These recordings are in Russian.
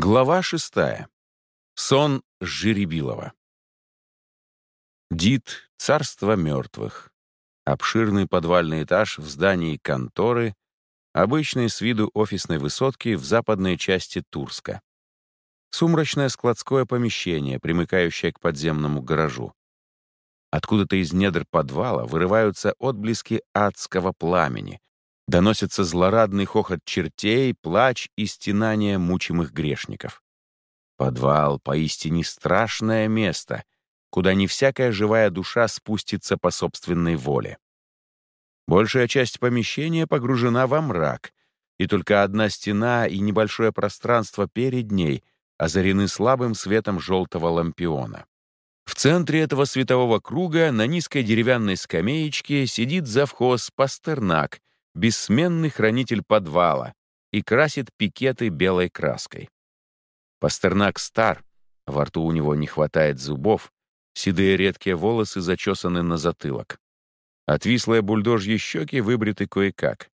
Глава шестая. Сон Жеребилова. Дит — царство мертвых. Обширный подвальный этаж в здании конторы, обычной с виду офисной высотки в западной части Турска. Сумрачное складское помещение, примыкающее к подземному гаражу. Откуда-то из недр подвала вырываются отблески адского пламени, Доносится злорадный хохот чертей, плач и стенание мучимых грешников. Подвал — поистине страшное место, куда не всякая живая душа спустится по собственной воле. Большая часть помещения погружена во мрак, и только одна стена и небольшое пространство перед ней озарены слабым светом желтого лампиона. В центре этого светового круга на низкой деревянной скамеечке сидит завхоз Пастернак бессменный хранитель подвала и красит пикеты белой краской. Пастернак стар, во рту у него не хватает зубов, седые редкие волосы зачесаны на затылок. Отвислые бульдожьи щеки выбриты кое-как.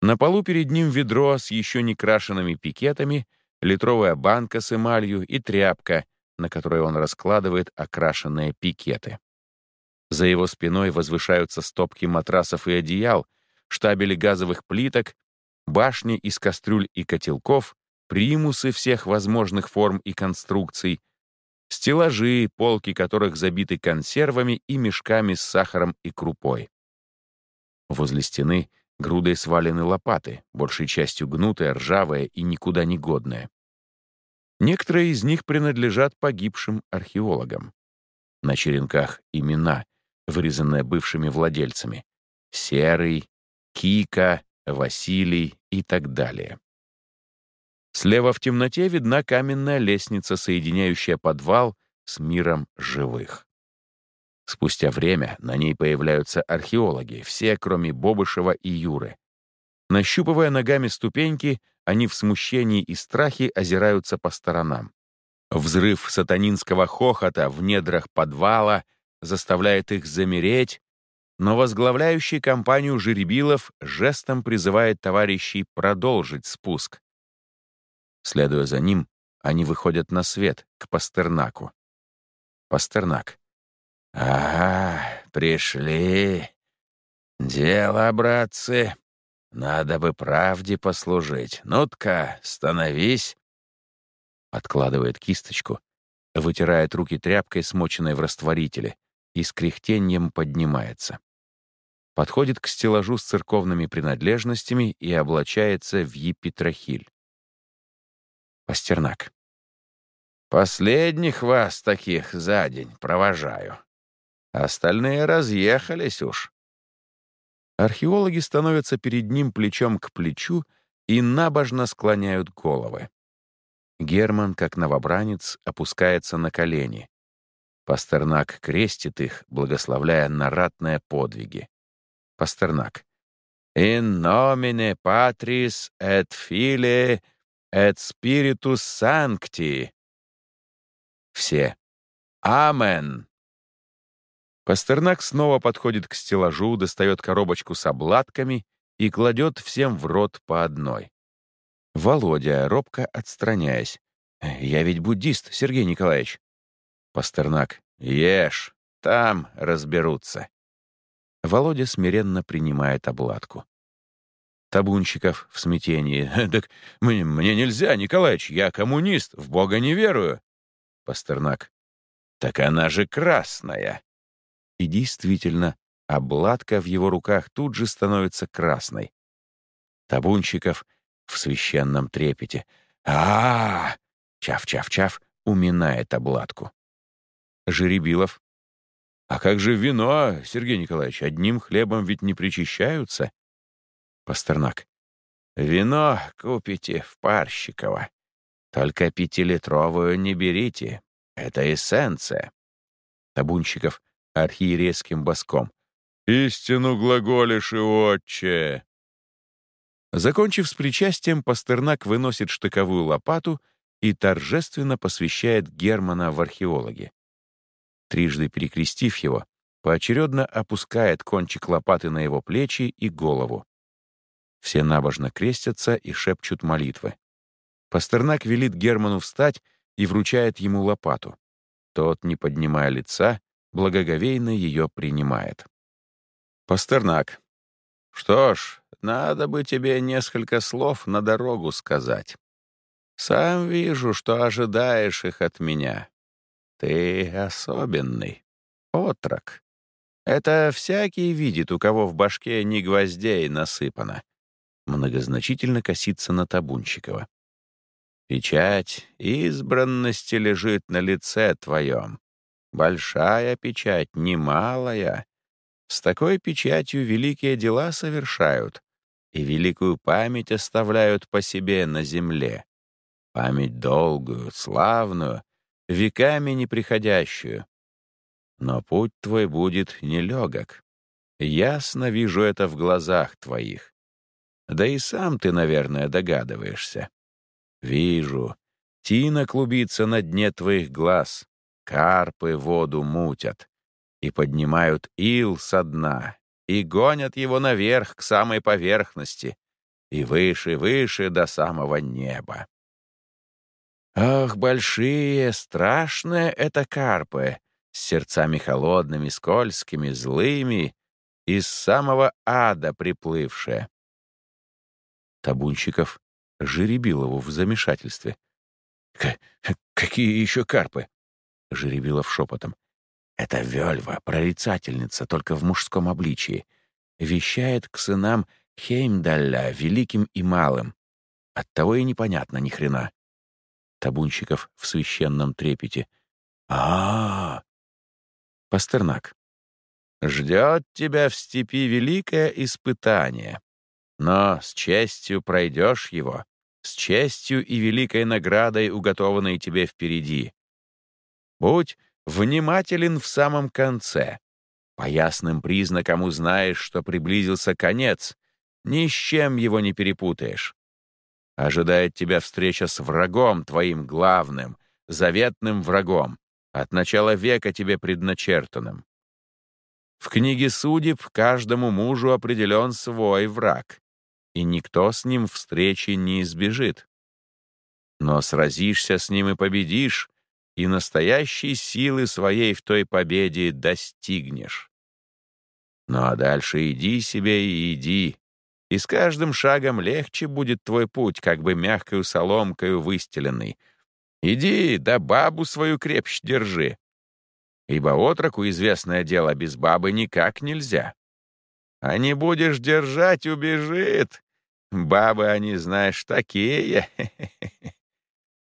На полу перед ним ведро с еще не крашенными пикетами, литровая банка с эмалью и тряпка, на которой он раскладывает окрашенные пикеты. За его спиной возвышаются стопки матрасов и одеял, штабели газовых плиток, башни из кастрюль и котелков, примусы всех возможных форм и конструкций, стеллажи, полки которых забиты консервами и мешками с сахаром и крупой. Возле стены грудой свалены лопаты, большей частью гнутые, ржавые и никуда не годные. Некоторые из них принадлежат погибшим археологам. На черенках имена, вырезанные бывшими владельцами. Серый, Кика, Василий и так далее. Слева в темноте видна каменная лестница, соединяющая подвал с миром живых. Спустя время на ней появляются археологи, все, кроме Бобышева и Юры. Нащупывая ногами ступеньки, они в смущении и страхе озираются по сторонам. Взрыв сатанинского хохота в недрах подвала заставляет их замереть но возглавляющий компанию Жеребилов жестом призывает товарищей продолжить спуск. Следуя за ним, они выходят на свет, к Пастернаку. Пастернак. «Ага, пришли. Дело, братцы. Надо бы правде послужить. Ну-ка, становись». Откладывает кисточку, вытирает руки тряпкой, смоченной в растворителе, и с кряхтением поднимается. Подходит к стеллажу с церковными принадлежностями и облачается в епитрахиль. Пастернак. «Последних вас таких за день провожаю. Остальные разъехались уж». Археологи становятся перед ним плечом к плечу и набожно склоняют головы. Герман, как новобранец, опускается на колени. Пастернак крестит их, благословляя на ратные подвиги. Пастернак. «In nomine Patris et Filii et Spiritus Sancti». Все. Амен. Пастернак снова подходит к стеллажу, достает коробочку с обладками и кладет всем в рот по одной. Володя, робко отстраняясь. «Я ведь буддист, Сергей Николаевич». Пастернак. «Ешь, там разберутся». Володя смиренно принимает обладку. Табунчиков в смятении. «Так мне, мне нельзя, Николаевич, я коммунист, в Бога не верую». Пастернак. «Так она же красная». И действительно, обладка в его руках тут же становится красной. Табунчиков в священном трепете. а, -а, -а Чав-чав-чав уминает обладку. Жеребилов. «А как же вино, Сергей Николаевич? Одним хлебом ведь не причащаются?» Пастернак. «Вино купите в Парщиково. Только пятилитровую не берите. Это эссенция». Табунщиков архиерейским боском. «Истину глаголишь и отче!» Закончив с причастием, Пастернак выносит штыковую лопату и торжественно посвящает Германа в археологи трижды перекрестив его, поочередно опускает кончик лопаты на его плечи и голову. Все набожно крестятся и шепчут молитвы. Пастернак велит Герману встать и вручает ему лопату. Тот, не поднимая лица, благоговейно ее принимает. Пастернак. «Что ж, надо бы тебе несколько слов на дорогу сказать. Сам вижу, что ожидаешь их от меня. Ты особенный, отрок. Это всякий видит, у кого в башке ни гвоздей насыпано. Многозначительно косится на Табунчикова. Печать избранности лежит на лице твоем. Большая печать, немалая. С такой печатью великие дела совершают и великую память оставляют по себе на земле. Память долгую, славную, веками неприходящую. Но путь твой будет нелегок. Ясно вижу это в глазах твоих. Да и сам ты, наверное, догадываешься. Вижу. Тина клубится на дне твоих глаз. Карпы воду мутят. И поднимают ил со дна. И гонят его наверх, к самой поверхности. И выше, выше до самого неба. Ах, большие, страшные это карпы, с сердцами холодными, скользкими, злыми, из самого ада приплывшие. Табунщиков Жеребилову в замешательстве. «Какие еще карпы?» Жеребилов шепотом. «Это Вельва, прорицательница, только в мужском обличии. Вещает к сынам Хеймдалля, великим и малым. Оттого и непонятно ни хрена». Табунщиков в священном трепете. а, -а, Пастернак. «Ждет тебя в степи великое испытание. Но с честью пройдешь его, с честью и великой наградой, уготованной тебе впереди. Будь внимателен в самом конце. По ясным признакам узнаешь, что приблизился конец, ни с чем его не перепутаешь. Ожидает тебя встреча с врагом твоим главным, заветным врагом, от начала века тебе предначертанным. В книге судеб каждому мужу определен свой враг и никто с ним встречи не избежит. Но сразишься с ним и победишь, и настоящей силы своей в той победе достигнешь. Ну а дальше иди себе и иди, и с каждым шагом легче будет твой путь, как бы мягкою соломкою выстеленный. Иди, да бабу свою крепче держи. Ибо отроку известное дело без бабы никак нельзя. А не будешь держать, убежит. Бабы они, знаешь, такие.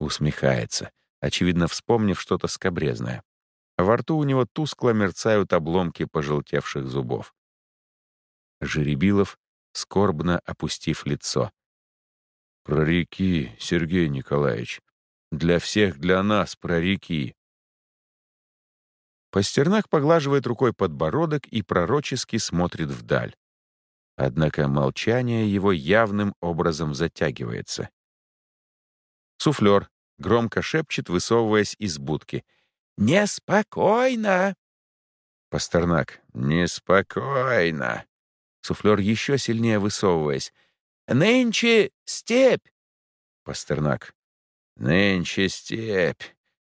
Усмехается, очевидно, вспомнив что-то скобрезное. Во рту у него тускло мерцают обломки пожелтевших зубов. Жеребилов, скорбно опустив лицо. «Прореки, Сергей Николаевич. Для всех, для нас прореки». Пастернак поглаживает рукой подбородок и пророчески смотрит вдаль. Однако молчание его явным образом затягивается. Суфлер громко шепчет, высовываясь из будки. «Неспокойно!» Пастернак. «Неспокойно!» Суфлер еще сильнее высовываясь. «Нынче степь!» Пастернак. «Нынче степь!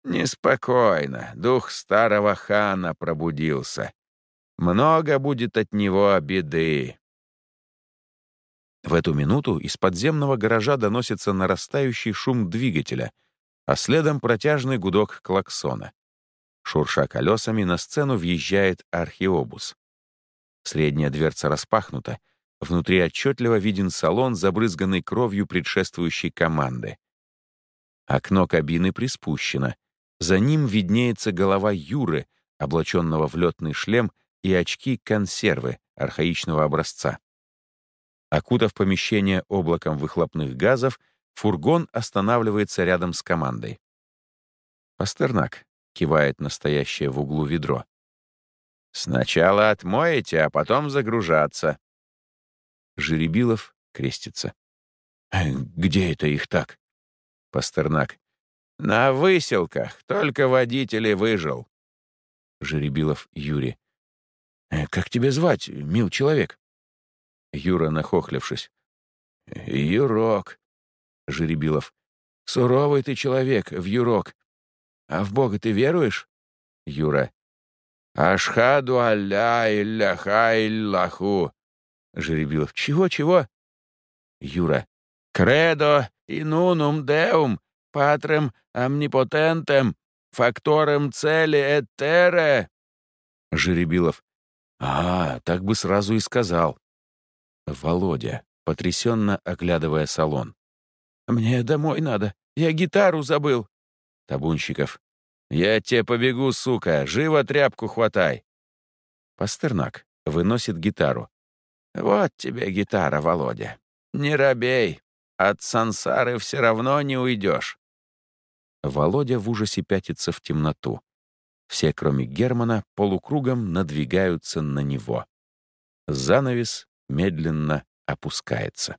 Неспокойно! Дух старого хана пробудился. Много будет от него беды!» В эту минуту из подземного гаража доносится нарастающий шум двигателя, а следом протяжный гудок клаксона. Шурша колесами на сцену въезжает археобус. Средняя дверца распахнута, внутри отчетливо виден салон, забрызганный кровью предшествующей команды. Окно кабины приспущено. За ним виднеется голова Юры, облаченного в летный шлем, и очки консервы архаичного образца. Окутав помещение облаком выхлопных газов, фургон останавливается рядом с командой. Пастернак кивает настоящее в углу ведро. «Сначала отмоете, а потом загружаться». Жеребилов крестится. «Э, «Где это их так?» Пастернак. «На выселках, только водитель и выжил». Жеребилов Юрий. «Э, «Как тебя звать, мил человек?» Юра, нахохлившись. «Юрок», — Жеребилов. Суровый ты человек, вьюрок. А в Бога ты веруешь? Юра. Ашхаду алля илляха иллаху. Жеребилов. Чего, чего? Юра. Кредо инунум деум, патрем амнипотентем, факторем цели этере. Жеребилов. А, так бы сразу и сказал. Володя, потрясенно оглядывая салон. «Мне домой надо. Я гитару забыл». Табунщиков. «Я тебе побегу, сука. Живо тряпку хватай». Пастернак выносит гитару. «Вот тебе гитара, Володя. Не робей. От сансары все равно не уйдешь». Володя в ужасе пятится в темноту. Все, кроме Германа, полукругом надвигаются на него. Занавес медленно опускается.